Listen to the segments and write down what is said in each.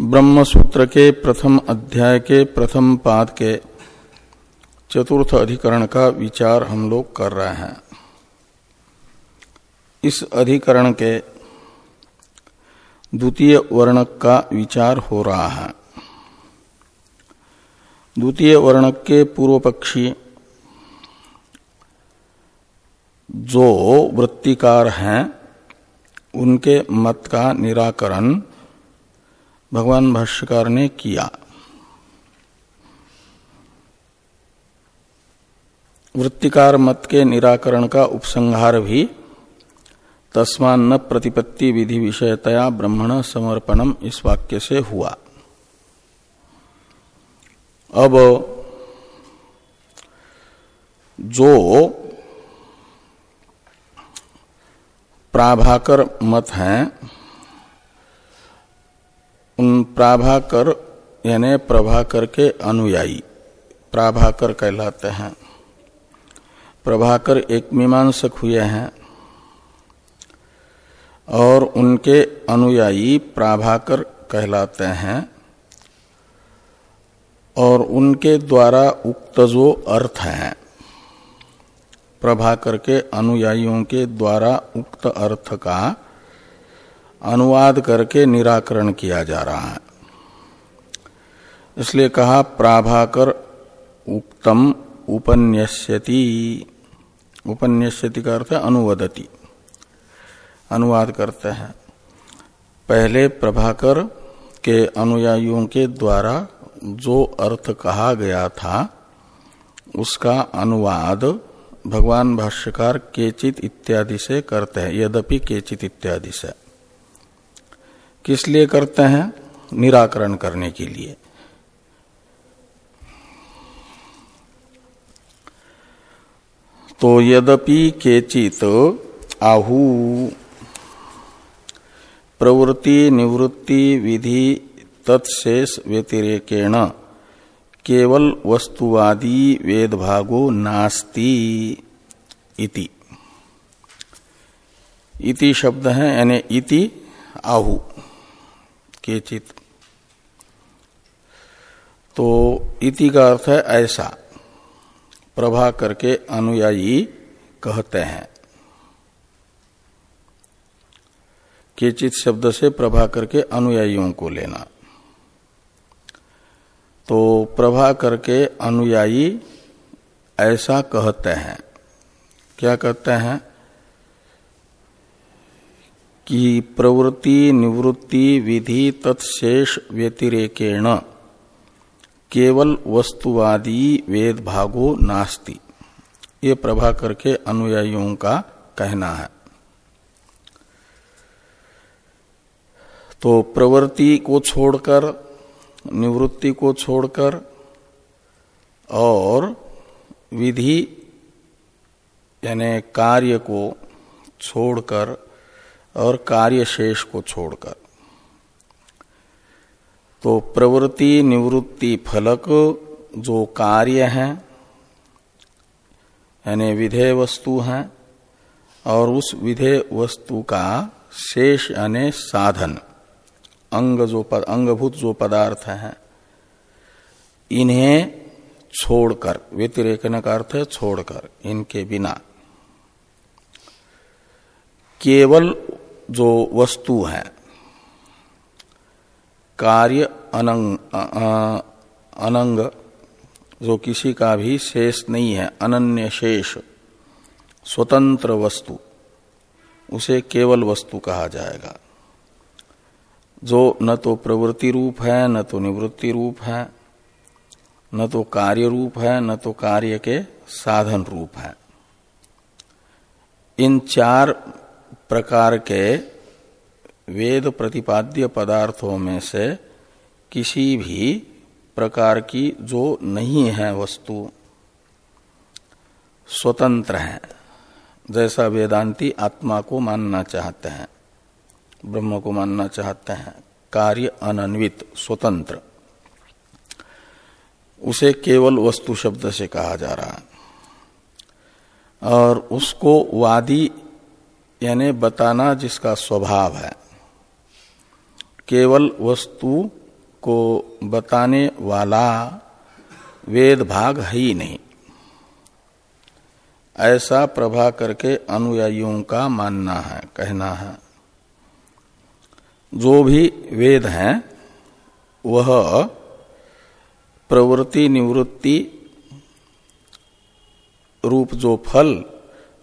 ब्रह्म सूत्र के प्रथम अध्याय के प्रथम पाद के चतुर्थ अधिकरण का विचार हम लोग कर रहे हैं। इस अधिकरण के द्वितीय वर्णक का विचार हो रहा है। द्वितीय वर्णक के पूर्व पक्षी जो वृत्तिकार हैं, उनके मत का निराकरण भगवान भाष्यकार ने किया। वृत्तिकार मत के निराकरण का उपसंहार भी तस्मान न प्रतिपत्ति विधि विषयतया ब्रह्मण समर्पणम इस वाक्य से हुआ। अब जो प्राभाकर मत हैं उन प्राभाकर, यानी प्रभाकर के अनुयायी। प्राभाकर कहलाते हैं। प्रभाकर एक मीमांसक हुए हैं और उनके अनुयायी प्राभाकर कहलाते हैं और उनके द्वारा उक्त जो अर्थ हैं, प्रभाकर के अनुयायियों के द्वारा उक्त अर्थ का अनुवाद करके निराकरण किया जा रहा है। इसलिए कहा, प्राभाकर उक्तम उपन्यस्यति। उपन्यस्यति का अर्थ अनुवदति। अनुवाद करते हैं। पहले प्रभाकर के अनुयायियों के द्वारा जो अर्थ कहा गया था, उसका अनुवाद भगवान भाष्यकार केचित इत्यादि से करते हैं। यद्यपि केचित इत्यादि से। किस लिए करते हैं? निराकरण करने के लिए। तो यद्यपि केचित आहु, प्रवृत्ति, निवृत्ति, विधि, तत्शेष व्यतिरेकेण, केवल वस्तुवादी वेद भागो नास्ति इति। इति शब्द है, यानी इति आहु। केचित। तो इति का अर्थ है ऐसा। प्रभा करके अनुयायी कहते हैं। केचित शब्द से प्रभा करके अनुयायियों को लेना। तो प्रभा करके अनुयायी ऐसा कहते हैं। क्या कहते हैं? कि प्रवृत्ति, निवृत्ति, विधि तत्शेष व्यतिरेकेण। केवल वस्तुवादी वेद भागो नास्ति। ये प्रभाकर के अनुयायियों का कहना है। तो प्रवृत्ति को छोड़कर, निवृत्ति को छोड़कर और विधि, यानी कार्य को छोड़कर और कार्य शेष को छोड़कर। तो प्रवृत्ति निवृत्ति फलक जो कार्य है यानी विधेय वस्तु है और उस विधेय वस्तु का शेष यानी साधन अंग जो पद, अंगभूत जो पदार्थ है इन्हें छोड़कर व्यतिरेकन का अर्थ है छोड़कर इनके बिना। केवल जो वस्तु है, कार्य अनंग अनंग, जो किसी का भी शेष नहीं है, अनन्य शेष, स्वतंत्र वस्तु, उसे केवल वस्तु कहा जाएगा। जो न तो प्रवृत्ति रूप है, न तो निवृत्ति रूप है, न तो कार्य रूप है, न तो कार्य के साधन रूप है। इन चार प्रकार के वेद प्रतिपाद्य पदार्थों में से किसी भी प्रकार की जो नहीं है वस्तु, स्वतंत्र है। जैसा वेदांती आत्मा को मानना चाहते हैं, ब्रह्म को मानना चाहते हैं, कार्य अनन्वित, स्वतंत्र। उसे केवल वस्तु शब्द से कहा जा रहा है। और उसको वादी यानी बताना जिसका स्वभाव है। केवल वस्तु को बताने वाला वेद भाग है ही नहीं। ऐसा प्रभा करके अनुयायियों का मानना है, कहना है। जो भी वेद हैं, वह प्रवृत्ति निवृत्ति रूप जो फल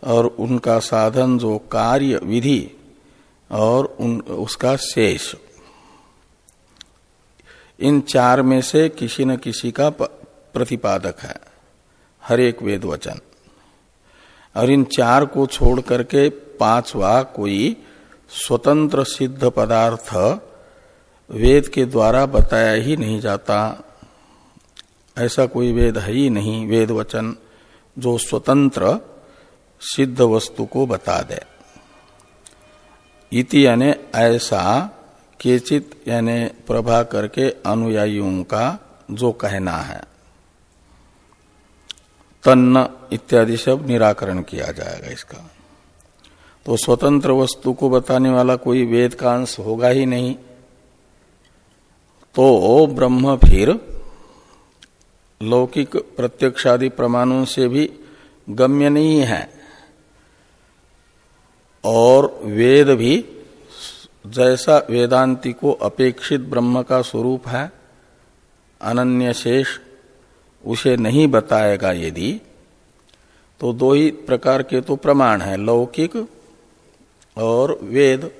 और उनका साधन जो कार्य विधि और उन, उसका शेष। इन चार में से किसी न किसी का प्रतिपादक है, हर एक वेद वचन और इन चार को छोड़ करके पांचवा कोई स्वतंत्र सिद्ध पदार्थ वेद के द्वारा बताया ही नहीं जाता। ऐसा कोई वेद है ही नहीं वेद वचन जो स्वतंत्र सिद्ध वस्तु को बता दे। इति यानी ऐसा केचित यानी प्रभा करके अनुयायियों का जो कहना है। तन्न इत्यादि सब निराकरण किया जाएगा इसका। तो स्वतंत्र वस्तु को बताने वाला कोई वेद का अंश होगा ही नहीं। तो ब्रह्म फिर लौकिक प्रत्यक्षादि प्रमाणों से भी गम्य नहीं है। और वेद भी जैसा वेदांति को अपेक्षित ब्रह्म का स्वरूप है, अनन्य शेष उसे नहीं बताएगा यदि तो दो ही प्रकार के तो प्रमाण है, लौकिक और वेद।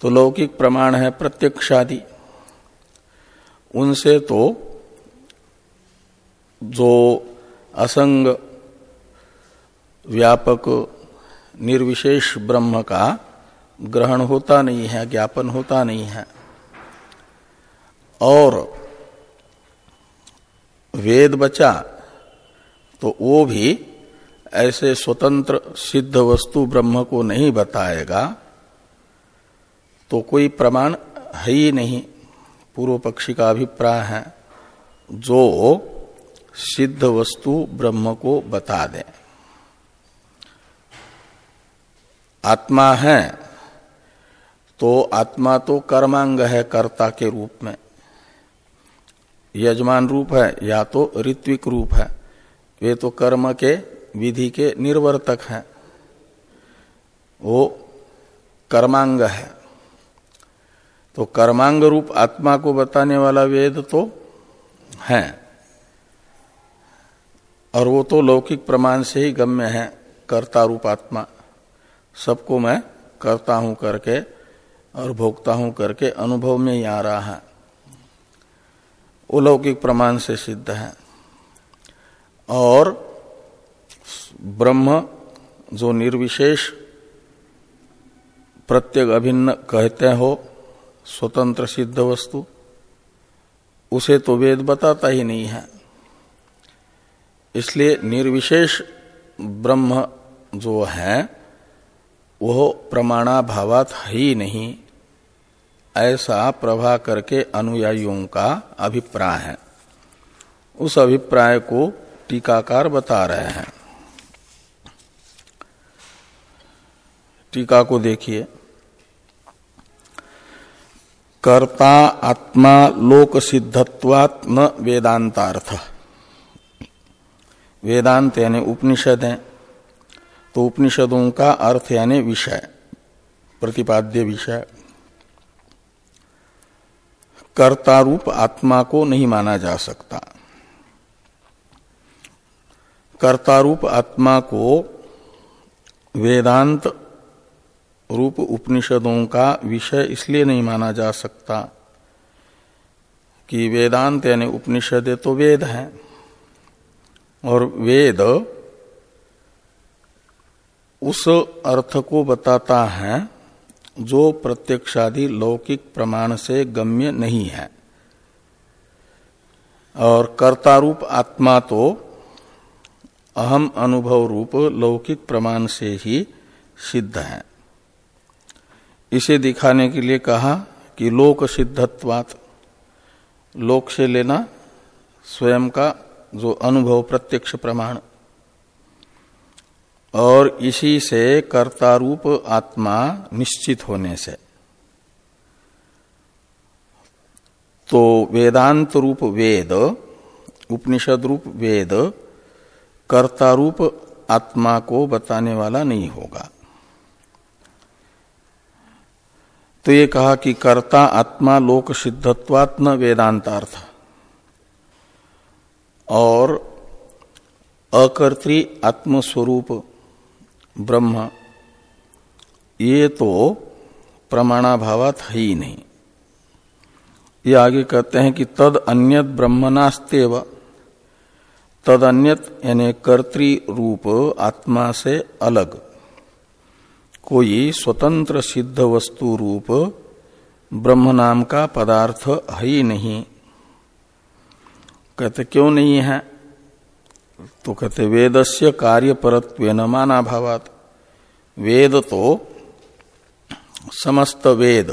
तो लौकिक प्रमाण है प्रत्यक्षादि। उनसे तो जो असंग, व्यापक निर्विशेष ब्रह्म का ग्रहण होता नहीं है, ज्ञापन होता नहीं है। और वेद बचा तो वो भी ऐसे स्वतंत्र सिद्ध वस्तु ब्रह्म को नहीं बताएगा तो कोई प्रमाण है ही नहीं। पूर्व पक्षी का अभिप्राय है, जो सिद्ध वस्तु ब्रह्म को बता दे। आत्मा है तो आत्मा तो कर्मांग है कर्ता के रूप में। यजमान रूप है या तो ऋत्विक रूप है। वे तो कर्म के विधि के निर्वर्तक हैं। वो कर्मांग है। तो कर्मांग रूप आत्मा को बताने वाला वेद तो है। और वो तो लौकिक प्रमाण से ही गम्य है, कर्ता रूप आत्मा। सबको मैं करता हूँ करके और भोगता हूँ करके अनुभव में ही आ रहा है। वो लौकिक प्रमाण से सिद्ध है। और ब्रह्म जो निर्विशेष प्रत्येक अभिन्न कहते हो, स्वतंत्र सिद्ध वस्तु, उसे तो वेद बताता ही नहीं है। इसलिए निर्विशेष ब्रह्म जो है वह प्रमाणाभावात ही नहीं। ऐसा प्रभा करके अनुयायियों का अभिप्राय है। उस अभिप्राय को टीकाकार बता रहे हैं। टीका को देखिए। कर्ता आत्मा लोक सिद्धत्वात् न वेदांतार्थ। वेदांत यानी उपनिषद है। तो उपनिषदों का अर्थ यानी विषय, प्रतिपाद्य विषय। कर्तारूप आत्मा को नहीं माना जा सकता। कर्तारूप आत्मा को वेदांत रूप उपनिषदों का विषय इसलिए नहीं माना जा सकता कि वेदांत यानी उपनिषद तो वेद है, और वेद उस अर्थ को बताता है जो प्रत्यक्षादि लौकिक प्रमाण से गम्य नहीं है। और कर्तारूप आत्मा तो अहम अनुभव रूप लौकिक प्रमाण से ही सिद्ध है। इसे दिखाने के लिए कहा कि लोक सिद्धत्वात, लोक से लेना स्वयं का जो अनुभव प्रत्यक्ष प्रमाण और इसी से कर्तारूप आत्मा निश्चित होने से। तो वेदांत रूप वेद उपनिषद रूप वेद कर्ता रूप आत्मा को बताने वाला नहीं होगा। तो ये कहा कि कर्ता आत्मा लोक सिद्धत्वात्म वेदांतार्थ। और अकर्त्री आत्मस्वरूप ब्रह्म। ये तो प्रमाणाभावत है ही नहीं। ये आगे कहते हैं कि तद अन्यत ब्रह्मनास्तेव तद अन्यत यानी कर्तृ रूप आत्मा से अलग। कोई स्वतंत्र सिद्ध वस्तु रूप ब्रह्म नाम का पदार्थ है ही नहीं। कहते क्यों नहीं है? तो कहते वेदस्य कार्य परत्व माना भावात वेद तो समस्त वेद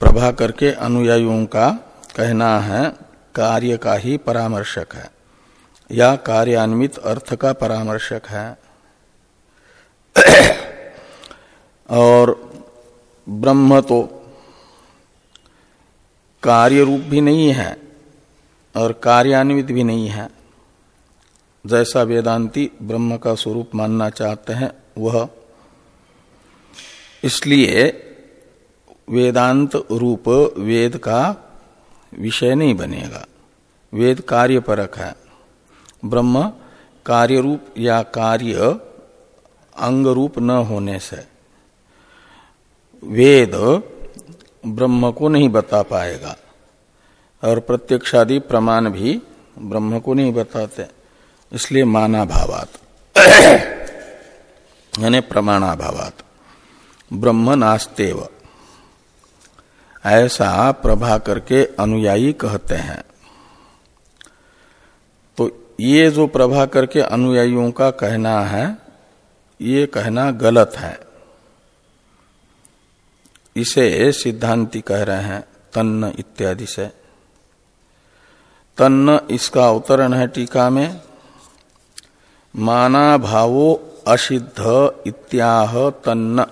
प्रभा करके अनुयायियों का कहना है, कार्य का ही परामर्शक है। या कार्यान्वित अर्थ का परामर्शक है। और ब्रह्म तो कार्य रूप भी नहीं है। और कार्यान्वित भी नहीं है। जैसा वेदांती ब्रह्म का स्वरूप मानना चाहते हैं, वह इसलिए वेदांत रूप वेद का विषय नहीं बनेगा। वेद कार्य परक है। ब्रह्म कार्य रूप या कार्य अंग रूप न होने से वेद ब्रह्म को नहीं बता पाएगा। और प्रत्यक्षादि प्रमाण भी ब्रह्म को नहीं बताते, इसलिए माना भावात यानी प्रमाणाभावात। ब्रह्म नास्तेव। ऐसा प्रभा करके अनुयायी कहते हैं। तो ये जो प्रभा करके अनुयायियों का कहना है, ये कहना गलत है। इसे सिद्धांति कह रहे हैं, तन्न इत्यादि से। तन्न इसका अवतरण है टीका में। माना भावो असिद्ध इत्याह तन्न।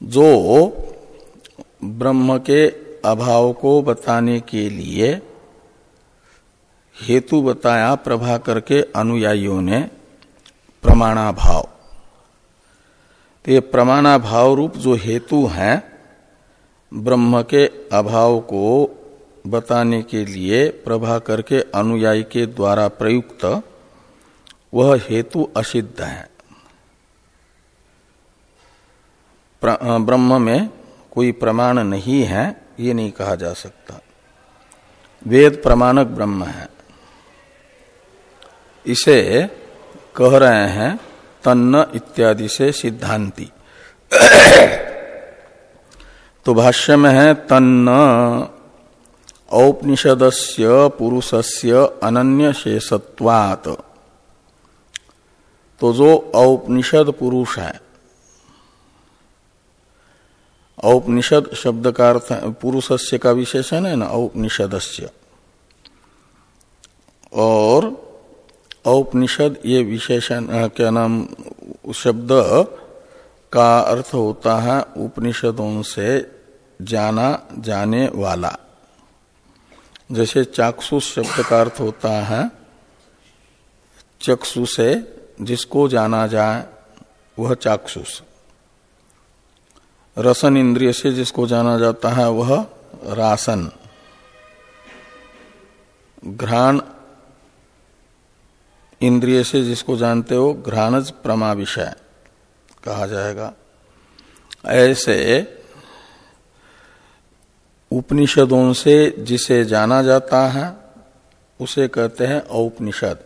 जो ब्रह्म के अभाव को बताने के लिए हेतु बताया प्रभा करके अनुयायियों ने प्रमाणा भाव तो ये प्रमाणा भाव रूप जो हेतु हैं, ब्रह्म के अभाव को बताने के लिए प्रभा करके अनुयायी के द्वारा प्रयुक्त वह हेतु असिद्ध है। ब्रह्म में कोई प्रमाण नहीं है, ये नहीं कहा जा सकता। वेद प्रमाणक ब्रह्म है। इसे कह रहे हैं तन्न इत्यादि से सिद्धांति। तो भाष्य में है, तन्न औपनिषदस्य पुरुषस्य अनन्य शेषत्वात तो जो औपनिषद पुरुष है, औपनिषद शब्द का अर्थ पुरुषस्य का विशेषण है ना, औपनिषदस्य। और औपनिषद ये विशेषण क्या नाम, शब्द का अर्थ होता है उपनिषदों से जाना जाने वाला। जैसे चाक्षुष शब्द का अर्थ होता है, चक्षु से जिसको जाना जाए, वह चाक्षुष रसन इंद्रिय से जिसको जाना जाता है, वह रासन। घ्राण इंद्रिय से जिसको जानते हो, घ्राणज प्रमा विषय कहा जाएगा। ऐसे उपनिषदों से जिसे जाना जाता है, उसे कहते हैं औपनिषद।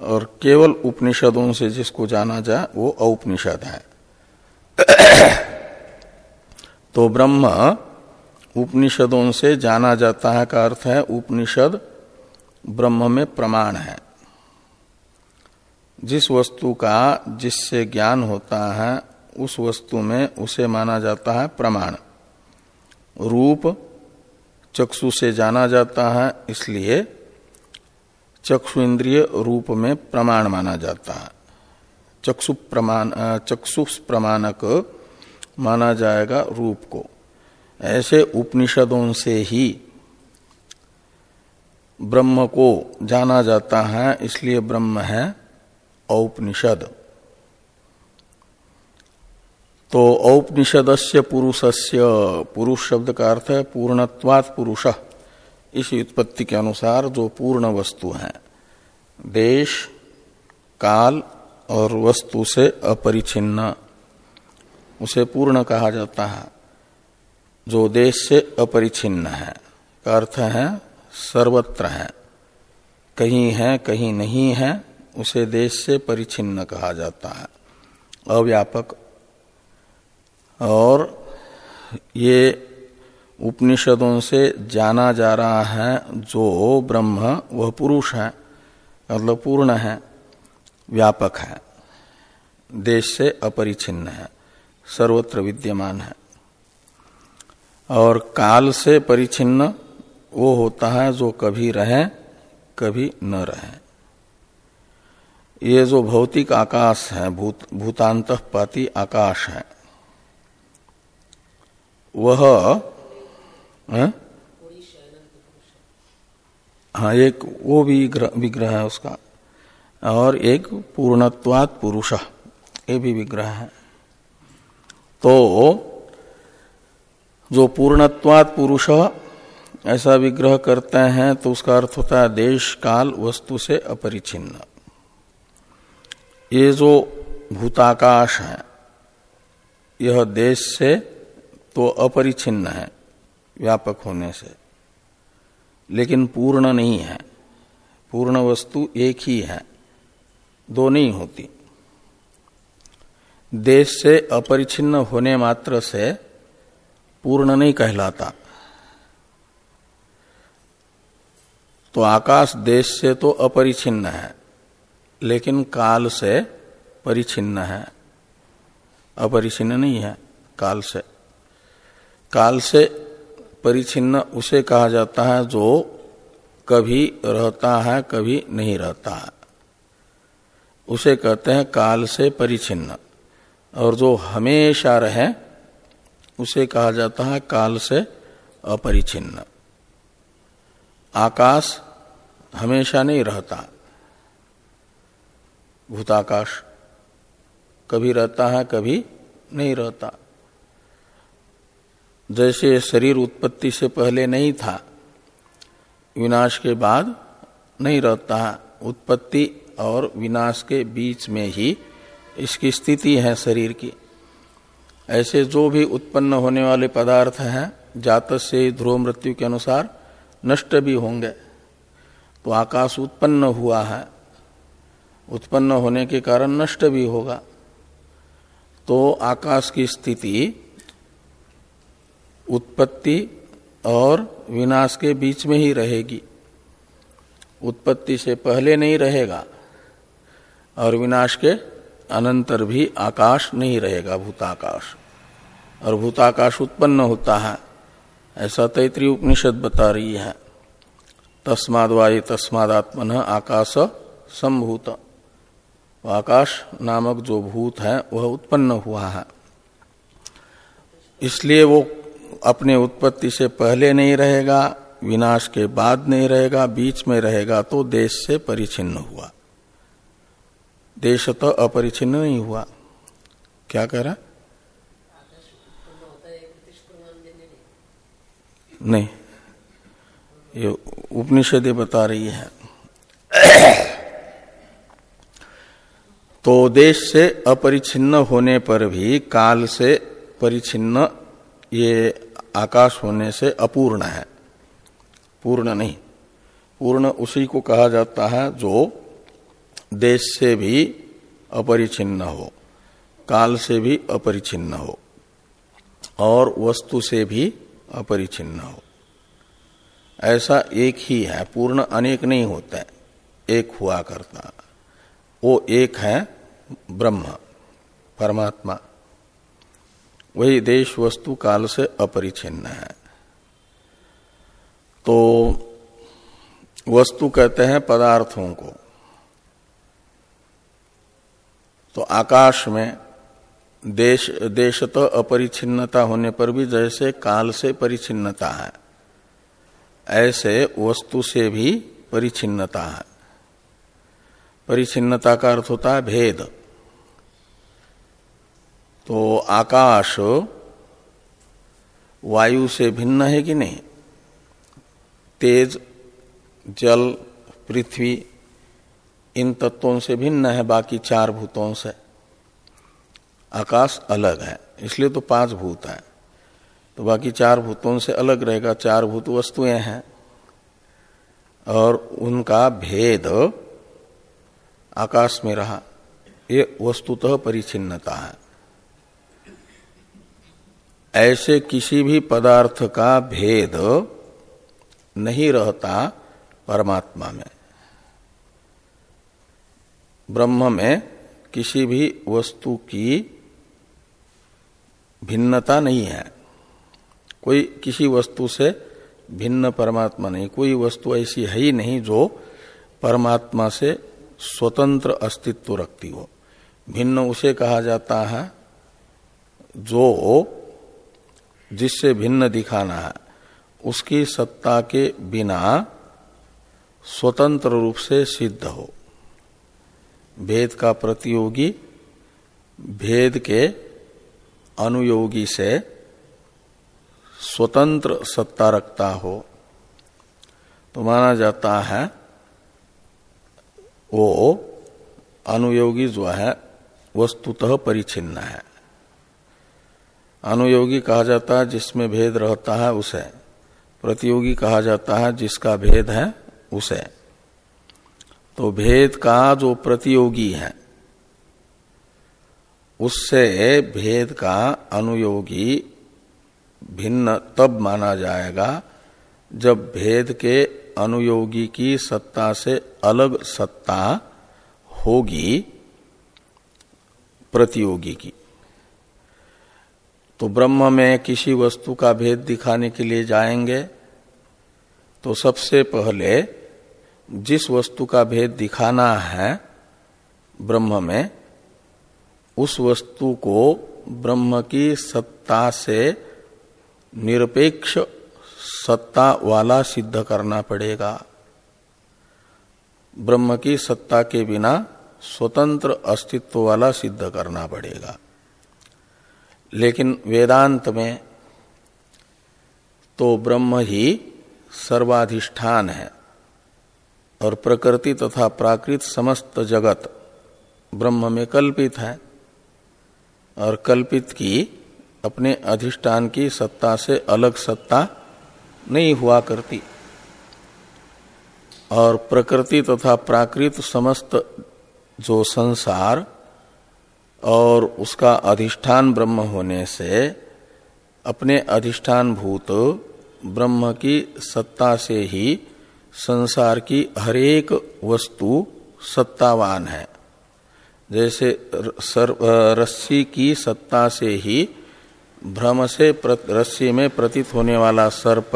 और केवल उपनिषदों से जिसको जाना जाए, वो औपनिषद है। तो ब्रह्म उपनिषदों से जाना जाता है का अर्थ है, उपनिषद ब्रह्म में प्रमाण है। जिस वस्तु का, जिससे ज्ञान होता है उस वस्तु में उसे माना जाता है प्रमाण। रूप चक्षु से जाना जाता है, इसलिए चक्षु इंद्रिय रूप में प्रमाण माना जाता है। चक्षु प्रमाण चक्षु प्रमाणक माना जाएगा रूप को। ऐसे उपनिषदों से ही ब्रह्म को जाना जाता है, इसलिए ब्रह्म है औपनिषद। तो औपनिषदस्य पुरुषस्य, पुरुष शब्द का अर्थ है पूर्णत्वात् पुरुष। इस उत्पत्ति के अनुसार जो पूर्ण वस्तु है, देश, काल और वस्तु से अपरिचिन्न, उसे पूर्ण कहा जाता है। जो देश से अपरिचिन्न है, का अर्थ है सर्वत्र है। कहीं है, कहीं नहीं है, उसे देश से परिचिन्न कहा जाता है। अव्यापक और ये उपनिषदों से जाना जा रहा है, जो ब्रह्म, वह पुरुष है मतलब पूर्ण है, व्यापक है, देश से अपरिचिन्न है, सर्वत्र विद्यमान है। और काल से परिचिन्न वो होता है जो कभी रहे, कभी न रहे। ये जो भौतिक आकाश है, भूत भूतांत पाती आकाश है वह हाँ? हाँ एक वो भी विग्रह है उसका। और एक पूर्णत्वात पुरुष, ये भी विग्रह है। तो जो पूर्णत्वात पुरुष ऐसा विग्रह करते हैं तो उसका अर्थ होता है देश, काल, वस्तु से अपरिचिन्न। ये जो भूताकाश है, यह देश से तो अपरिचिन्न है, व्यापक होने से। लेकिन पूर्ण नहीं है। पूर्ण वस्तु एक ही है, दो नहीं होती। देश से अपरिचिन्न होने मात्र से पूर्ण नहीं कहलाता। तो आकाश देश से तो अपरिचिन्न है, लेकिन काल से परिचिन्न है। अपरिचिन्न नहीं है, काल से। काल से परिचिन्न उसे कहा जाता है जो कभी रहता है, कभी नहीं रहता है। उसे कहते हैं काल से परिचिन्न। और जो हमेशा रहे, उसे कहा जाता है काल से अपरिचिन्न। आकाश हमेशा नहीं रहता। भूताकाश कभी रहता है, कभी नहीं रहता। जैसे शरीर उत्पत्ति से पहले नहीं था, विनाश के बाद नहीं रहता उत्पत्ति और विनाश के बीच में ही इसकी स्थिति है शरीर की। ऐसे जो भी उत्पन्न होने वाले पदार्थ हैं, जात से ध्रुव मृत्यु के अनुसार नष्ट भी होंगे। तो आकाश उत्पन्न हुआ है, उत्पन्न होने के कारण नष्ट भी होगा। तो आकाश की स्थिति उत्पत्ति और विनाश के बीच में ही रहेगी। उत्पत्ति से पहले नहीं रहेगा और विनाश के अनंतर भी आकाश नहीं रहेगा, भूताकाश। और भूताकाश उत्पन्न होता है, ऐसा तैतरी उपनिषद बता रही है। तस्माद वायु तस्मादात्मन आकाश संभूत। आकाश नामक जो भूत है, वह उत्पन्न हुआ है। इसलिए वो अपने उत्पत्ति से पहले नहीं रहेगा, विनाश के बाद नहीं रहेगा, बीच में रहेगा तो देश से परिचिन्न हुआ। देश तो अपरिचिन्न नहीं हुआ। क्या कह रहा? नहीं, ये उपनिषद बता रही है। तो देश से अपरिचिन्न होने पर भी काल से परिचिन्न ये आकाश होने से अपूर्ण है। पूर्ण नहीं। पूर्ण उसी को कहा जाता है जो देश से भी अपरिचिन्न हो, काल से भी अपरिचिन्न हो, और वस्तु से भी अपरिचिन्न हो। ऐसा एक ही है, पूर्ण अनेक नहीं होता है एक हुआ करता। वो एक है ब्रह्म, परमात्मा। वही देश वस्तु काल से अपरिचिन्न है। तो वस्तु कहते हैं पदार्थों को। तो आकाश में देश देशत अपरिछिन्नता होने पर भी जैसे काल से परिचिन्नता है, ऐसे वस्तु से भी परिचिन्नता है। परिचिन्नता का अर्थ होता है भेद। तो आकाश वायु से भिन्न है कि नहीं? तेज, जल, पृथ्वी, इन तत्वों से भिन्न है, बाकी चार भूतों से। आकाश अलग है, इसलिए तो पाँच भूत है। तो बाकी चार भूतों से अलग रहेगा, चार भूत वस्तुएँ हैं। और उनका भेद आकाश में रहा, ये वस्तुतः परिचिन्नता है। ऐसे किसी भी पदार्थ का भेद नहीं रहता परमात्मा में। ब्रह्म में किसी भी वस्तु की भिन्नता नहीं है। कोई किसी वस्तु से भिन्न परमात्मा नहीं। कोई वस्तु ऐसी है ही नहीं जो परमात्मा से स्वतंत्र अस्तित्व रखती हो। भिन्न उसे कहा जाता है जो जिससे भिन्न दिखाना है, उसकी सत्ता के बिना स्वतंत्र रूप से सिद्ध हो। भेद का प्रतियोगी, भेद के अनुयोगी से स्वतंत्र सत्ता रखता हो तो माना जाता है, वो अनुयोगी जो है, वस्तुतः परिचिन्न है। अनुयोगी कहा जाता है जिसमें भेद रहता है उसे। प्रतियोगी कहा जाता है जिसका भेद है उसे। तो भेद का जो प्रतियोगी है, उससे भेद का अनुयोगी भिन्न तब माना जाएगा जब भेद के अनुयोगी की सत्ता से अलग सत्ता होगी प्रतियोगी की। तो ब्रह्म में किसी वस्तु का भेद दिखाने के लिए जाएँगे तो सबसे पहले जिस वस्तु का भेद दिखाना है ब्रह्म में, उस वस्तु को ब्रह्म की सत्ता से निरपेक्ष सत्ता वाला सिद्ध करना पड़ेगा। ब्रह्म की सत्ता के बिना स्वतंत्र अस्तित्व वाला सिद्ध करना पड़ेगा। लेकिन वेदांत में तो ब्रह्म ही सर्वाधिष्ठान है और प्रकृति तथा प्राकृत समस्त जगत ब्रह्म में कल्पित है और कल्पित की अपने अधिष्ठान की सत्ता से अलग सत्ता नहीं हुआ करती। और प्रकृति तथा प्राकृत समस्त जो संसार और उसका अधिष्ठान ब्रह्म होने से अपने अधिष्ठान भूत ब्रह्म की सत्ता से ही संसार की हरेक वस्तु सत्तावान है। जैसे रस्सी की सत्ता से ही भ्रम से रस्सी में प्रतीत होने वाला सर्प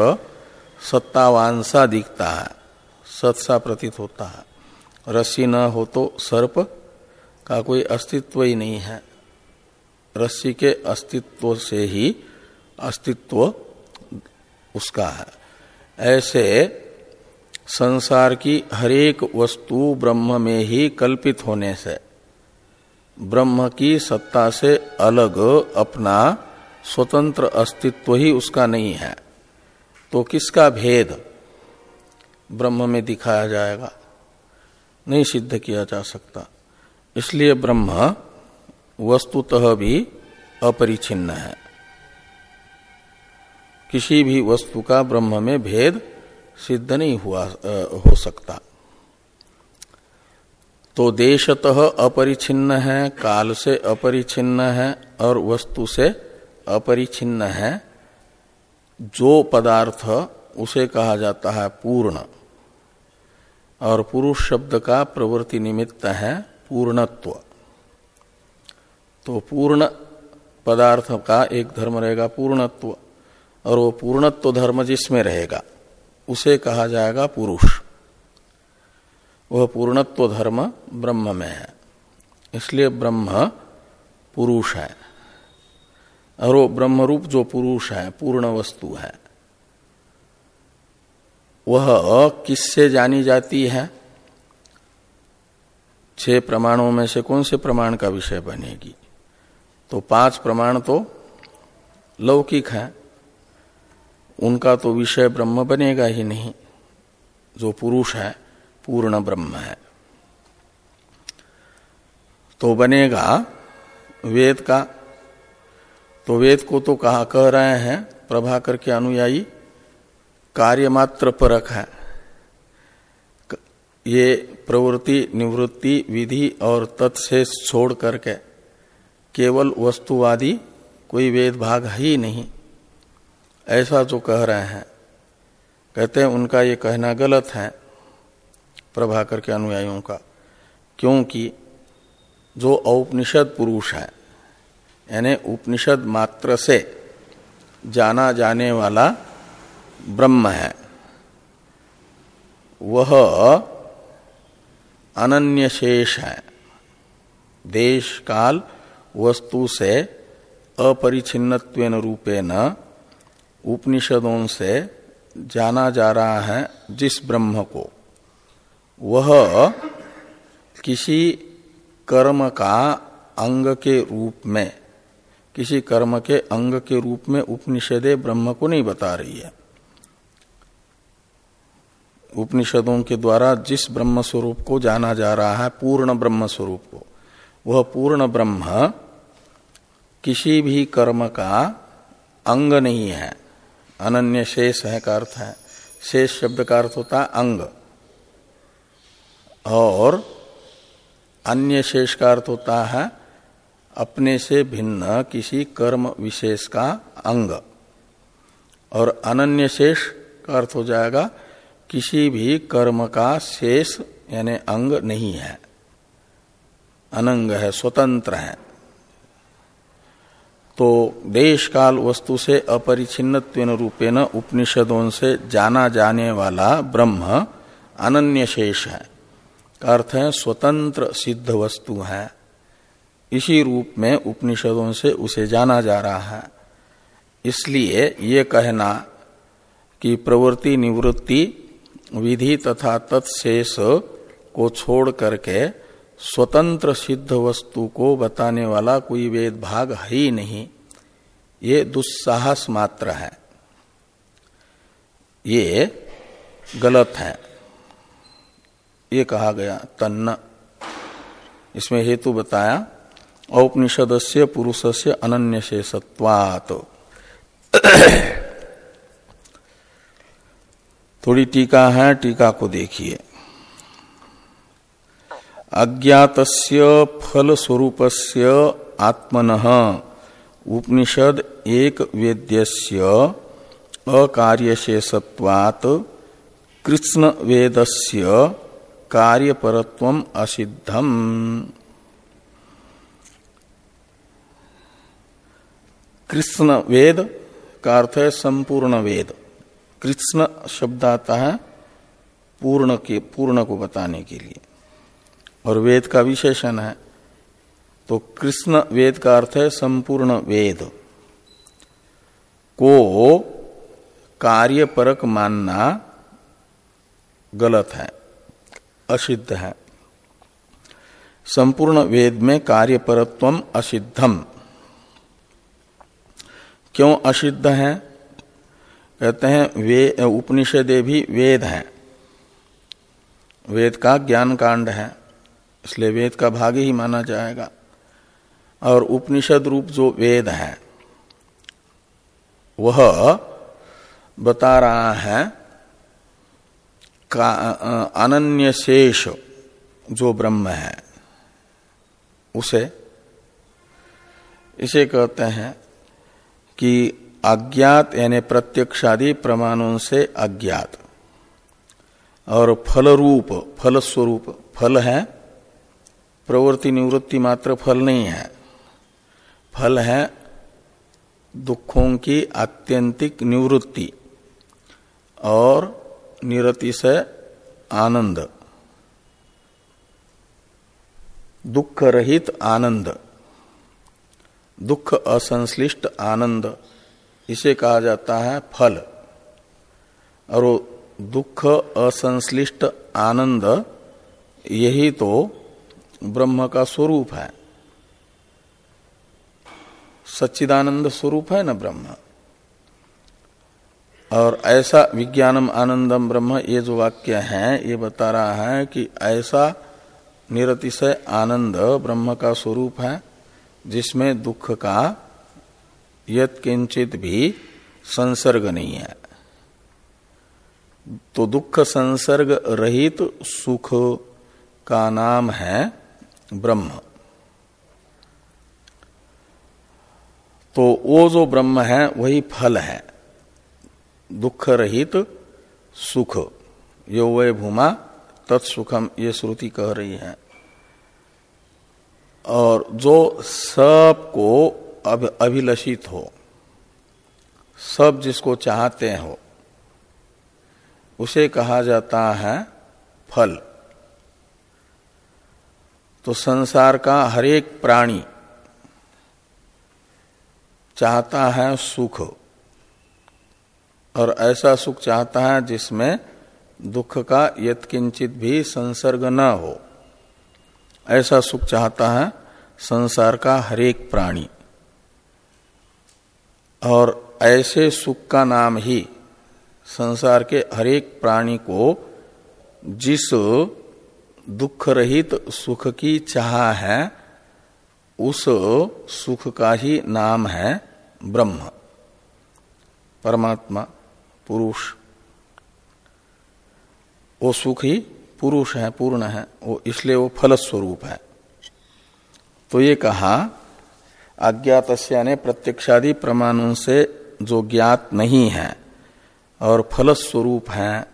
सत्तावान सा दिखता है, सत्सा प्रतीत होता है। रस्सी न हो तो सर्प का कोई अस्तित्व ही नहीं है। रस्सी के अस्तित्व से ही अस्तित्व उसका है। ऐसे संसार की हरेक वस्तु ब्रह्म में ही कल्पित होने से, ब्रह्म की सत्ता से अलग अपना स्वतंत्र अस्तित्व ही उसका नहीं है। तो किसका भेद ब्रह्म में दिखाया जाएगा? नहीं सिद्ध किया जा सकता। इसलिए ब्रह्म वस्तुतः भी अपरिछिन्न है। किसी भी वस्तु का ब्रह्म में भेद सिद्ध नहीं हुआ हो सकता। तो देशतः अपरिछिन्न है, काल से अपरिछिन्न है और वस्तु से अपरिछिन्न है। जो पदार्थ उसे कहा जाता है पूर्ण। और पुरुष शब्द का प्रवृत्ति निमित्त है। पूर्णत्व। तो पूर्ण पदार्थ का एक धर्म रहेगा पूर्णत्व, और वो पूर्णत्व धर्म जिसमें रहेगा, उसे कहा जाएगा पुरुष। वह पूर्णत्व धर्म ब्रह्म में है, इसलिए ब्रह्म पुरुष है। और वो ब्रह्मरूप जो पुरुष है, पूर्ण वस्तु है, वह किससे जानी जाती है? छह प्रमाणों में से कौन से प्रमाण का विषय बनेगी? तो पाँच प्रमाण तो लौकिक है। उनका तो विषय ब्रह्म बनेगा ही नहीं। जो पुरुष है, पूर्ण ब्रह्म है। तो बनेगा वेद का। तो वेद को तो कहा कह रहे हैं, प्रभाकर के अनुयायी, कार्य मात्र परक है। ये प्रवृत्ति, निवृत्ति, विधि और तत्शेष छोड़ करके केवल वस्तुवादी कोई वेद भाग ही नहीं। ऐसा जो कह रहे हैं, कहते हैं, उनका ये कहना गलत है प्रभाकर के अनुयायियों का, क्योंकि जो औपनिषद पुरुष है, यानी उपनिषद मात्र से जाना जाने वाला ब्रह्म है, वह अनन्य शेष है। देश काल वस्तु से अपरिचिन्न रूपेण उपनिषदों से जाना जा रहा है जिस ब्रह्म को। वह किसी कर्म का अंग के रूप में, किसी कर्म के अंग के रूप में उपनिषदे ब्रह्म को नहीं बता रही है। उपनिषदों के द्वारा जिस ब्रह्म स्वरूप को जाना जा रहा है, पूर्ण ब्रह्म स्वरूप को, वह पूर्ण ब्रह्म किसी भी कर्म का अंग नहीं है। अनन्य शेष है का अर्थ है। शेष शब्द का अर्थ होता है अंग। और अन्य शेष का अर्थ होता है अपने से भिन्न किसी कर्म विशेष का अंग। और अनन्य शेष का अर्थ हो जाएगा किसी भी कर्म का शेष, यानी अंग नहीं है। अनंग है, स्वतंत्र है। तो देश काल वस्तु से अपरिचिन्न रूपेण उपनिषदों से जाना जाने वाला ब्रह्म अनन्य शेष है। अर्थ है स्वतंत्र सिद्ध वस्तु है। इसी रूप में उपनिषदों से उसे जाना जा रहा है। इसलिए ये कहना कि प्रवृत्ति निवृत्ति विधि तथा तत्शेष को छोड़ करके स्वतंत्र सिद्ध वस्तु को बताने वाला कोई वेद भाग है ही नहीं। ये दुस्साहस मात्र है। ये गलत है। ये कहा गया, तन्न। इसमें हेतु बताया औपनिषद से पुरुष से अनन्य शेषत्वात थोड़ी टीका है, टीका को देखिए। अज्ञात फल स्वरूपस्य आत्मन, उपनिषद एक वेद्यस्य अकार्यशेषत्वात् कृष्ण वेदस्य कार्यपरत्व असिद्धम। कृष्ण वेद का अर्थ है संपूर्ण वेद। कृष्ण शब्द आता है पूर्ण के, पूर्ण को बताने के लिए। और वेद का विशेषण है। तो कृष्ण वेद का अर्थ है संपूर्ण वेद। को कार्यपरक मानना गलत है, असिद्ध है। संपूर्ण वेद में कार्यपरत्व असिद्धम क्यों असिद्ध है? कहते हैं, वे उपनिषदे भी वेद है। वेद का ज्ञान कांड है, इसलिए वेद का भाग ही माना जाएगा। और उपनिषद रूप जो वेद है, वह बता रहा है, का अनन्य शेष जो ब्रह्म है, उसे, इसे कहते हैं कि अज्ञात यानी प्रत्यक्षादि प्रमाणों से अज्ञात। और फल रूप फल स्वरूप फल है, प्रवृत्ति निवृत्ति मात्र फल नहीं है। फल है दुखों की आत्यंतिक निवृत्ति और निरति से आनंद। दुख रहित आनंद। दुख असंश्लिष्ट आनंद। इसे कहा जाता है फल। और दुख, असंश्लिष्ट, आनंद, यही तो ब्रह्म का स्वरूप है। सच्चिदानंद स्वरूप है ना ब्रह्म। और ऐसा विज्ञानम आनंदम ब्रह्म, ये जो वाक्य है, ये बता रहा है कि ऐसा निरतिशय आनंद ब्रह्म का स्वरूप है, जिसमें दुख का यत किंचित भी संसर्ग नहीं है। तो दुख संसर्ग रहित सुख का नाम है ब्रह्म। तो वो जो ब्रह्म है, वही फल है। दुख रहित सुख। यो वे भूमा तत्सुखम ये श्रुति कह रही है। और जो सबको अब अभिलषित हो। सब जिसको चाहते हो, उसे कहा जाता है फल। तो संसार का हरेक प्राणी चाहता है सुख, और ऐसा सुख चाहता है जिसमें दुख का यत्किंचित भी संसर्ग न हो। ऐसा सुख चाहता है संसार का हरेक प्राणी। और ऐसे सुख का नाम ही संसार के हरेक प्राणी को जिस दुख रहित सुख की चाह है, उस सुख का ही नाम है ब्रह्म। परमात्मा पुरुष। वो सुख ही पुरुष है, पूर्ण है, वो इसलिए वो फल स्वरूप है। तो ये कहा अज्ञात ने प्रत्यक्षादि प्रमाणों से जो ज्ञात नहीं है और फलस्वरूप है,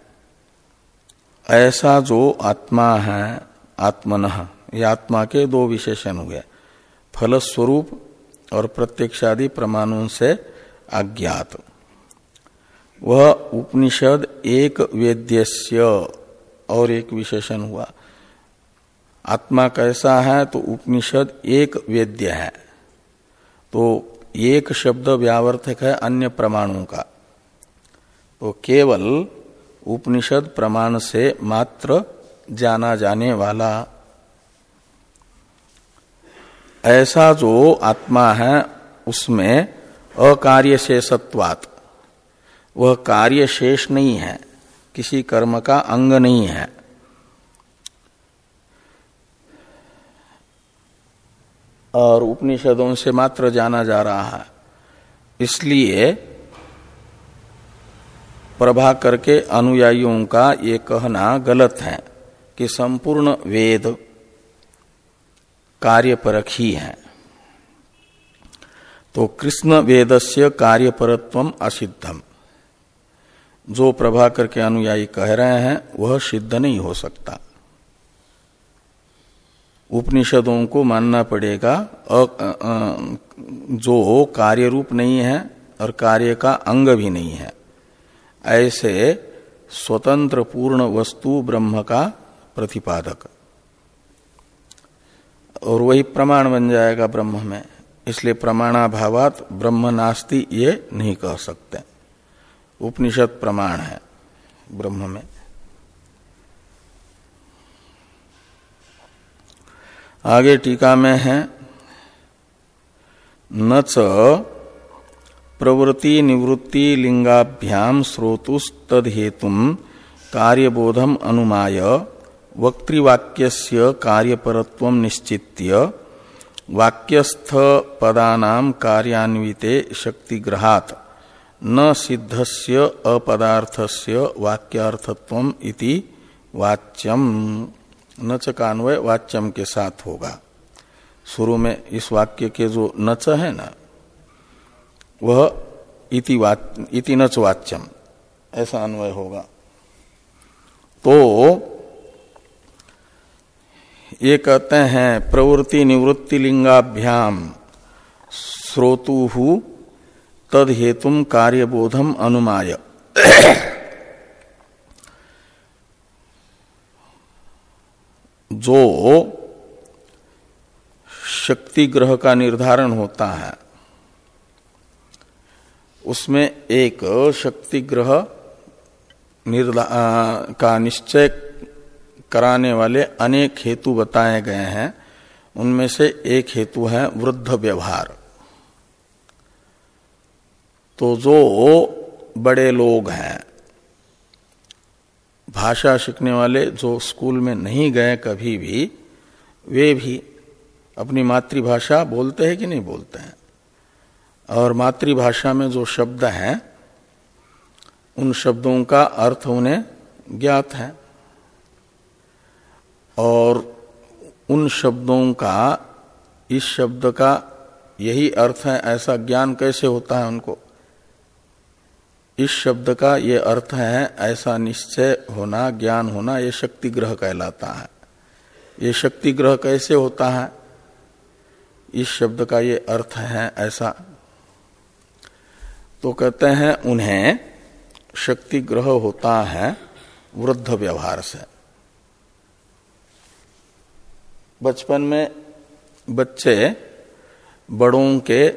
ऐसा जो आत्मा है, आत्मन, ये आत्मा के दो विशेषण हुए फल स्वरूप और प्रत्यक्षादि प्रमाणों से अज्ञात। वह उपनिषद एक वेद्यस्य और एक विशेषण हुआ। आत्मा कैसा है तो उपनिषद एक वेद्य है। तो एक शब्द व्यावर्तक है अन्य प्रमाणों का। तो केवल उपनिषद प्रमाण से मात्र जाना जाने वाला। ऐसा जो आत्मा है, उसमें अकार्य शेषत्वात वह कार्य शेष नहीं है, किसी कर्म का अंग नहीं है। और उपनिषदों से मात्र जाना जा रहा है। इसलिए प्रभाकर के अनुयायियों का ये कहना गलत है कि संपूर्ण वेद कार्य कार्यपरक ही। है तो कृष्ण वेद वेदस्य कार्यपरत्व असिद्धम जो प्रभाकर के अनुयायी कह रहे हैं, वह सिद्ध नहीं हो सकता। उपनिषदों को मानना पड़ेगा। जो कार्य रूप नहीं है और कार्य का अंग भी नहीं है। ऐसे स्वतंत्र पूर्ण वस्तु ब्रह्म का प्रतिपादक। और वही प्रमाण बन जाएगा ब्रह्म में। इसलिए प्रमाणाभावात ब्रह्म नास्ति ये नहीं कह सकते। उपनिषद प्रमाण है ब्रह्म में। आगे टीका में है, न प्रवृत्ति निवृत्ति लिंगाभ्याम स्रोतुस्तद हेतु कार्यबोधम अनुमाय वक्तृवाक्य कार्यपरत्व निश्चित्य वाक्यस्थ पदानाम कार्यान्विते शक्तिग्रहात्, न सिद्धस्य अपदार्थस्य वाक्यार्थत्व इति वाच्यम। नच का अन्वय वाच्यम के साथ होगा। शुरू में इस वाक्य के जो नच है ना वह इति, वाच, इति नच वाच्यम ऐसा अन्वय होगा। तो ये कहते हैं प्रवृत्ति निवृत्ति लिंगाभ्याम श्रोतु तद हेतुम कार्यबोधम अनुमाय। जो शक्ति ग्रह का निर्धारण होता है, उसमें एक शक्ति ग्रह का निश्चय कराने वाले अनेक हेतु बताए गए हैं। उनमें से एक हेतु है वृद्ध व्यवहार। तो जो बड़े लोग हैं भाषा सीखने वाले जो स्कूल में नहीं गए कभी भी, वे भी अपनी मातृभाषा बोलते हैं कि नहीं बोलते हैं? और मातृभाषा में जो शब्द हैं, उन शब्दों का अर्थ उन्हें ज्ञात है। और उन शब्दों का, इस शब्द का यही अर्थ है, ऐसा ज्ञान कैसे होता है उनको? इस शब्द का ये अर्थ है, ऐसा निश्चय होना, ज्ञान होना, ये शक्ति ग्रह कहलाता है। ये शक्ति ग्रह कैसे होता है? इस शब्द का ये अर्थ है ऐसा। तो कहते हैं, उन्हें शक्ति ग्रह होता है वृद्ध व्यवहार से। बचपन में बच्चे बड़ों के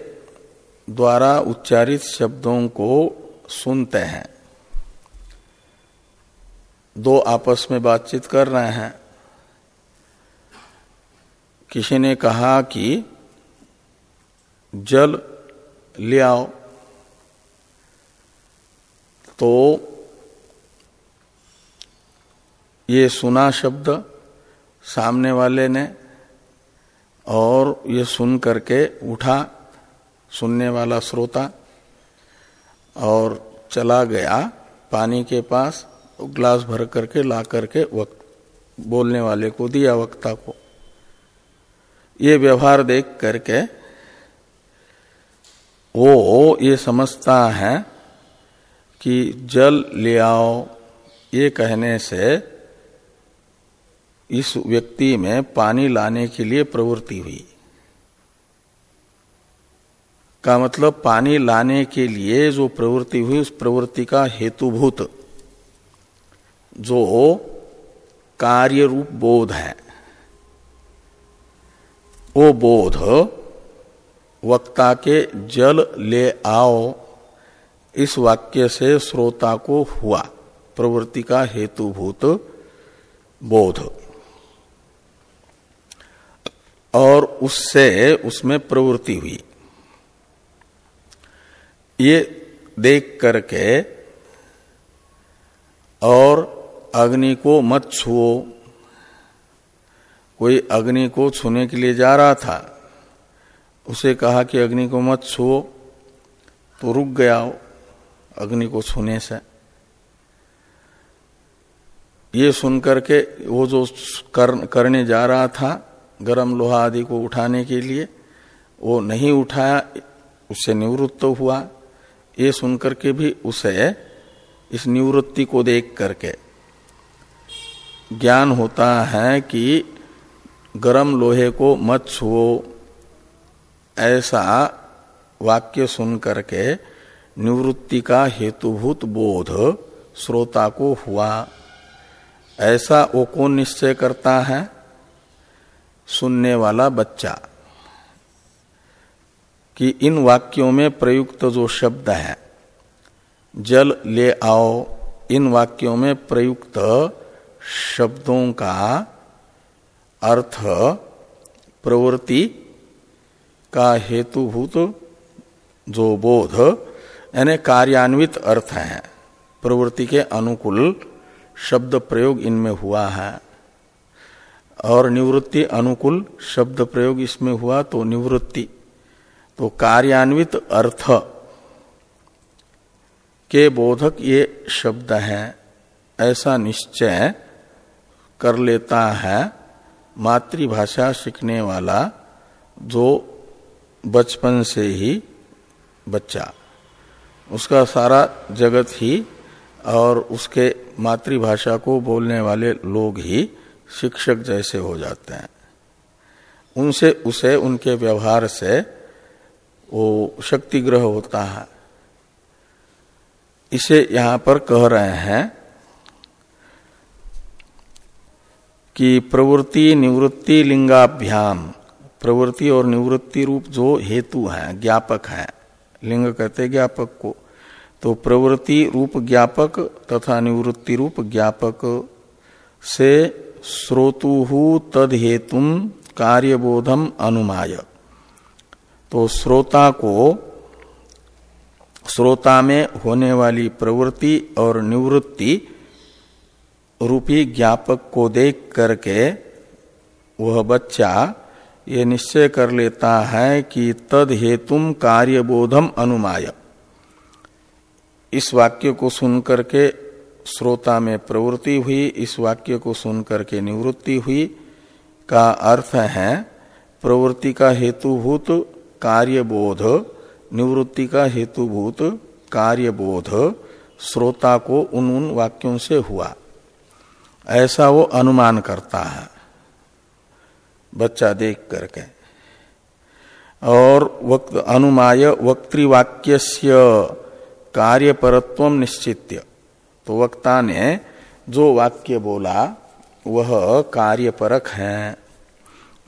द्वारा उच्चारित शब्दों को सुनते हैं। दो आपस में बातचीत कर रहे हैं। किसी ने कहा कि, जल ले आओ। तो ये सुना शब्द सामने वाले ने और ये सुन करके उठा सुनने वाला श्रोता। और चला गया पानी के पास ग्लास भर करके ला करके वक्त, बोलने वाले को दिया वक्ता को। ये व्यवहार देख करके वो ये समझता है कि जल ले आओ, ये कहने से इस व्यक्ति में पानी लाने के लिए प्रवृत्ति हुई। का मतलब पानी लाने के लिए जो प्रवृत्ति हुई, उस प्रवृत्ति का हेतुभूत, जो कार्य रूप बोध है। वो बोध वक्ता के जल ले आओ, इस वाक्य से श्रोता को हुआ, प्रवृत्ति का हेतुभूत बोध। और उससे उसमें प्रवृत्ति हुई। ये देख करके और अग्नि को मत छुओ। कोई अग्नि को छूने के लिए जा रहा था उसे कहा कि अग्नि को मत छुओ तो रुक गया हो अग्नि को छूने से। ये सुनकर के वो जो कर, करने जा रहा था गरम लोहा आदि को उठाने के लिए वो नहीं उठाया उससे निवृत्त हुआ। ये सुनकर के भी उसे इस निवृत्ति को देख करके ज्ञान होता है कि गरम लोहे को मत छुओ, ऐसा वाक्य सुन करके निवृत्ति का हेतुभूत बोध श्रोता को हुआ। ऐसा वो कौन निश्चय करता है सुनने वाला बच्चा। कि इन वाक्यों में प्रयुक्त जो शब्द है, जल ले आओ, इन वाक्यों में प्रयुक्त शब्दों का अर्थ प्रवृत्ति का हेतुभूत जो बोध, यानी कार्यान्वित अर्थ है। प्रवृत्ति के अनुकूल शब्द प्रयोग इनमें हुआ है। और निवृत्ति अनुकूल शब्द प्रयोग इसमें हुआ तो निवृत्ति तो कार्यान्वित अर्थ के बोधक ये शब्द है। ऐसा निश्चय कर लेता है मातृभाषा सीखने वाला जो बचपन से ही बच्चा। उसका सारा जगत ही और उसके मातृभाषा को बोलने वाले लोग ही शिक्षक जैसे हो जाते हैं। उनसे, उसे, उनके व्यवहार से वो शक्ति ग्रह होता है। इसे यहाँ पर कह रहे हैं कि प्रवृत्ति निवृत्ति लिंगाभ्याम। प्रवृत्ति और निवृत्ति रूप जो हेतु है, ज्ञापक है। लिंग कहते ज्ञापक को। तो प्रवृत्ति रूप ज्ञापक तथा निवृत्ति रूप ज्ञापक से श्रोतु तद हेतु कार्यबोधम अनुमाय तो श्रोता को श्रोता में होने वाली प्रवृत्ति और निवृत्ति रूपी ज्ञापक को देख करके वह बच्चा ये निश्चय कर लेता है कि तद हेतुम कार्यबोधम अनुमाय। इस वाक्य को सुन करके श्रोता में प्रवृत्ति हुई, इस वाक्य को सुन करके निवृत्ति हुई का अर्थ है प्रवृत्ति का हेतुभूत कार्यबोध, निवृत्ति का हेतुभूत कार्यबोध, श्रोता को उन उन वाक्यों से हुआ। ऐसा वो अनुमान करता है। बच्चा देख करके। और वक्त अनुमाय वक्तृवाक्य कार्यपरत्व निश्चित्य। तो वक्ता ने जो वाक्य बोला, वह कार्यपरक है।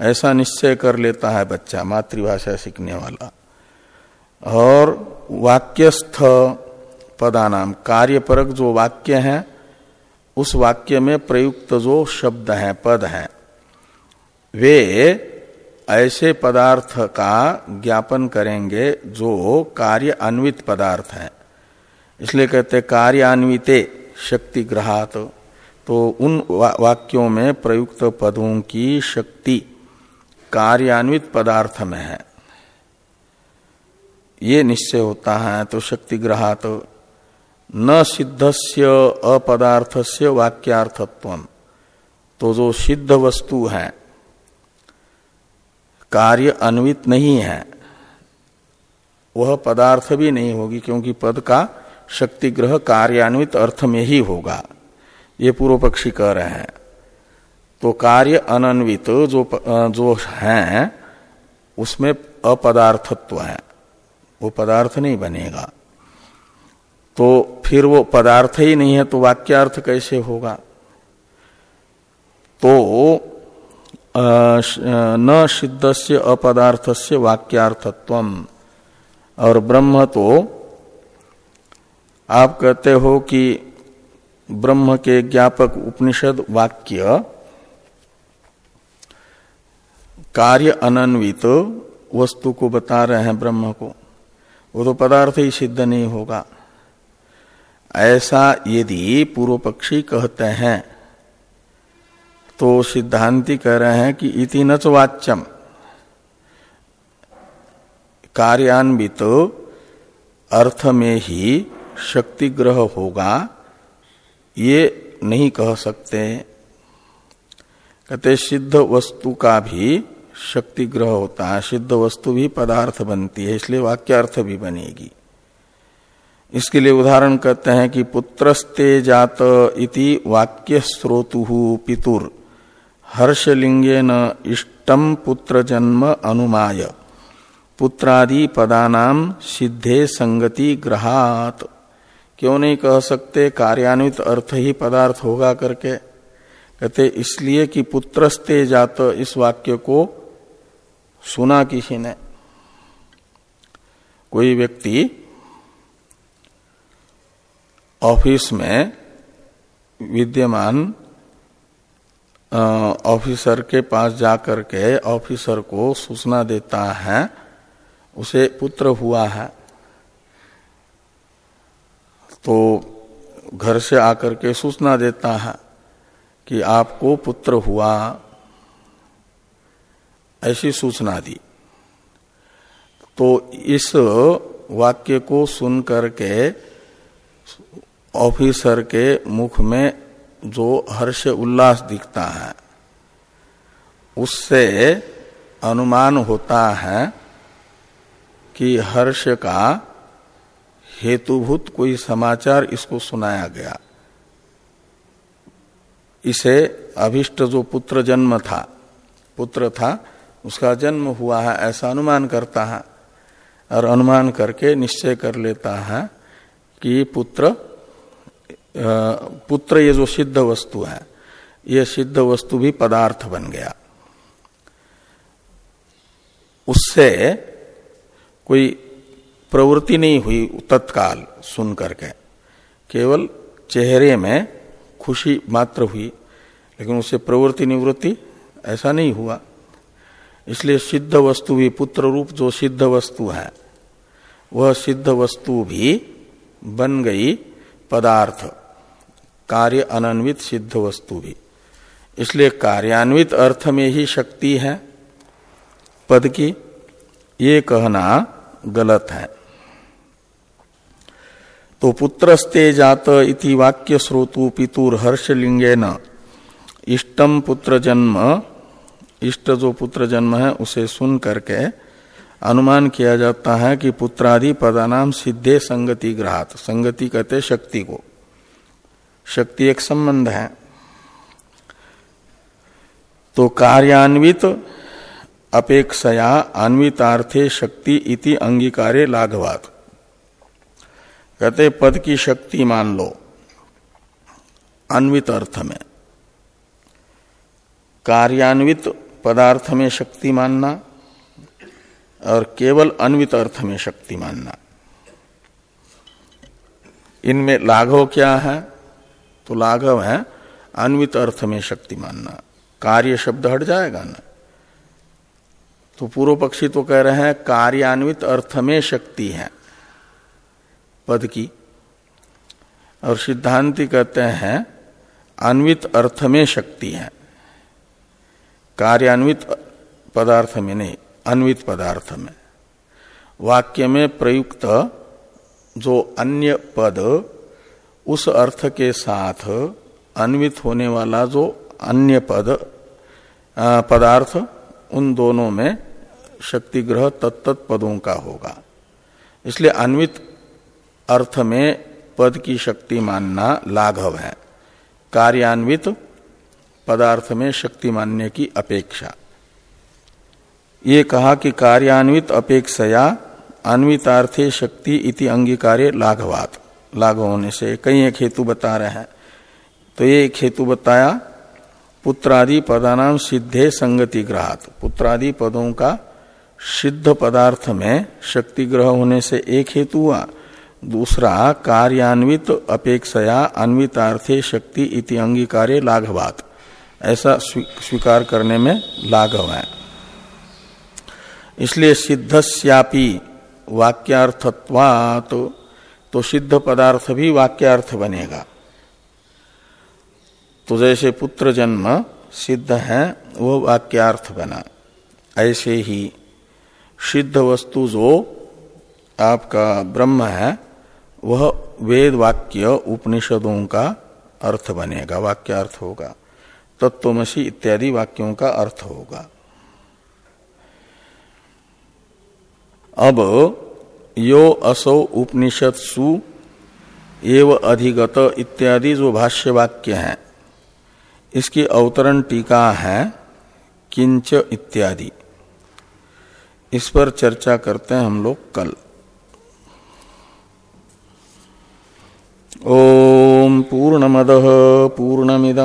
ऐसा निश्चय कर लेता है बच्चा, मातृभाषा सीखने वाला। और वाक्यस्थ पदानाम, कार्यपरक जो वाक्य है, उस वाक्य में प्रयुक्त जो शब्द है, पद है, वे ऐसे पदार्थ का ज्ञापन करेंगे जो कार्य अन्वित पदार्थ है। इसलिए कहते कार्यान्विते शक्ति ग्रहात। तो उन वाक्यों में प्रयुक्त पदों की शक्ति कार्यान्वित पदार्थ में है। ये निश्चय होता है तो शक्ति ग्रहात न सिद्धस्य अपदार्थस्य वाक्यार्थत्व। तो जो सिद्ध वस्तु है, कार्य अन्वित नहीं है, वह पदार्थ भी नहीं होगी, क्योंकि पद का शक्तिग्रह कार्यान्वित अर्थ में ही होगा। ये पूर्व पक्षी कह रहे हैं। तो कार्य अनन्वित जो जो है, उसमें अपदार्थत्व है। वो पदार्थ नहीं बनेगा। तो फिर वो पदार्थ ही नहीं है तो वाक्यार्थ कैसे होगा? तो न सिद्ध से अपदार्थ से वाक्यार्थत्व और ब्रह्म तो आप कहते हो कि ब्रह्म के ज्ञापक उपनिषद वाक्य कार्य अनन्वित वस्तु को बता रहे हैं ब्रह्म को। वो तो पदार्थ ही सिद्ध नहीं होगा। ऐसा यदि पूर्व पक्षी कहते हैं तो सिद्धांति कह रहे हैं कि इति नच वाच्यम। कार्यान्वित अर्थ में ही शक्ति ग्रह होगा, ये नहीं कह सकते। कहते सिद्ध वस्तु का भी शक्ति ग्रह होता है सिद्ध वस्तु भी पदार्थ बनती है, इसलिए वाक्यार्थ भी बनेगी। इसके लिए उदाहरण कहते हैं कि पुत्रस्ते जात इति वाक्य स्रोतु पितुर। हर्षलिंगे न इष्टम पुत्र जन्म अनुमाय। पुत्रादि पदानाम सिद्धे संगति ग्रहात। क्यों नहीं कह सकते, कार्यान्वित अर्थ ही पदार्थ होगा करके। कहते, इसलिए कि पुत्रस्ते जात इस वाक्य को सुना किसी ने? कोई व्यक्ति ऑफ़िस में विद्यमान ऑफिसर के पास जाकर के ऑफिसर को सूचना देता है, उसे पुत्र हुआ है तो घर से आकर के सूचना देता है कि आपको पुत्र हुआ ऐसी सूचना दी। तो इस वाक्य को सुन करके ऑफिसर के मुख में जो हर्ष उल्लास दिखता है, उससे अनुमान होता है कि हर्ष का हेतुभूत कोई समाचार इसको सुनाया गया। इसे अभिष्ट जो पुत्र जन्म था, पुत्र था उसका जन्म हुआ है, ऐसा अनुमान करता है और अनुमान करके निश्चय कर लेता है कि पुत्र पुत्र ये जो सिद्ध वस्तु है, ये सिद्ध वस्तु भी पदार्थ बन गया। उससे कोई प्रवृत्ति नहीं हुई तत्काल सुन करके। केवल चेहरे में खुशी मात्र हुई, लेकिन उससे प्रवृत्ति निवृत्ति ऐसा नहीं हुआ। इसलिए सिद्ध वस्तु भी पुत्र रूप जो सिद्ध वस्तु है, वह सिद्ध वस्तु भी बन गई पदार्थ, कार्य अनन्वित सिद्ध वस्तु भी। इसलिए कार्यान्वित अर्थ में ही शक्ति है, पद की ये कहना गलत है। तो पुत्रस्ते जात इति वाक्य श्रोतु पितुर हर्षलिंगे न इष्टम पुत्र जन्म इष्ट जो पुत्र जन्म है, उसे सुन करके अनुमान किया जाता है कि पुत्रादि पदानाम सिद्धे संगति ग्राहत। संगति कहते शक्ति को। शक्ति एक संबंध है। तो कार्यान्वित अपेक्षया अन्वितार्थे शक्ति इति अंगीकारे लाघवात। कहते पद की शक्ति मान लो, अन्वित अर्थ में। कार्यान्वित पदार्थ में शक्ति मानना और केवल अन्वित अर्थ में शक्ति मानना। इनमें लाघव क्या है? तो लाघव है अन्वित अर्थ में शक्ति मानना। कार्य शब्द हट जाएगा ना। तो पूर्व पक्षी तो कह रहे हैं, कार्यान्वित अर्थ में शक्ति है पद की। और सिद्धांति कहते हैं, अन्वित अर्थ में शक्ति है। कार्यान्वित पदार्थ में नहीं, अन्वित पदार्थ में वाक्य में प्रयुक्त जो अन्य पद उस अर्थ के साथ अन्वित होने वाला जो अन्य पद पदार्थ, उन दोनों में शक्ति ग्रह तत्त पदों का होगा। इसलिए अन्वित अर्थ में पद की शक्ति मानना लाघव है। कार्यान्वित पदार्थ में शक्ति मानने की अपेक्षा। ये कहा कि कार्यान्वित अपेक्षया अन्वितार्थे शक्ति इति अंगीकार्य लाघवात। लाघव होने से कई एक हेतु बता रहे हैं। तो ये एक हेतु बताया, पुत्रादि पदानाम सिद्धे संगति ग्रहात। पुत्रादि पदों का सिद्ध पदार्थ में शक्ति ग्रह होने से एक हेतु हुआ। दूसरा, कार्यान्वित अपेक्षया अन्वितार्थे शक्ति इति अंगीकार्य लाघवात। ऐसा स्वीकार करने में लाघव है। इसलिए सिद्धस्यापि वाक्यार्थत्वात तो, तो सिद्ध पदार्थ भी वाक्यार्थ बनेगा। तो जैसे पुत्र जन्म सिद्ध है वो वाक्यार्थ बना। ऐसे ही सिद्ध वस्तु जो आपका ब्रह्म है वह वेद वाक्य उपनिषदों का अर्थ बनेगा वाक्यार्थ होगा। तत्वमसी इत्यादि वाक्यों का अर्थ होगा। अब यो असौ उपनिषत्सु एव अधिगत इत्यादि जो भाष्य वाक्य है, इसकी अवतरण टीका है किंच इत्यादि। इस पर चर्चा करते हैं हम लोग कल। ओम पूर्ण मद पूर्णमद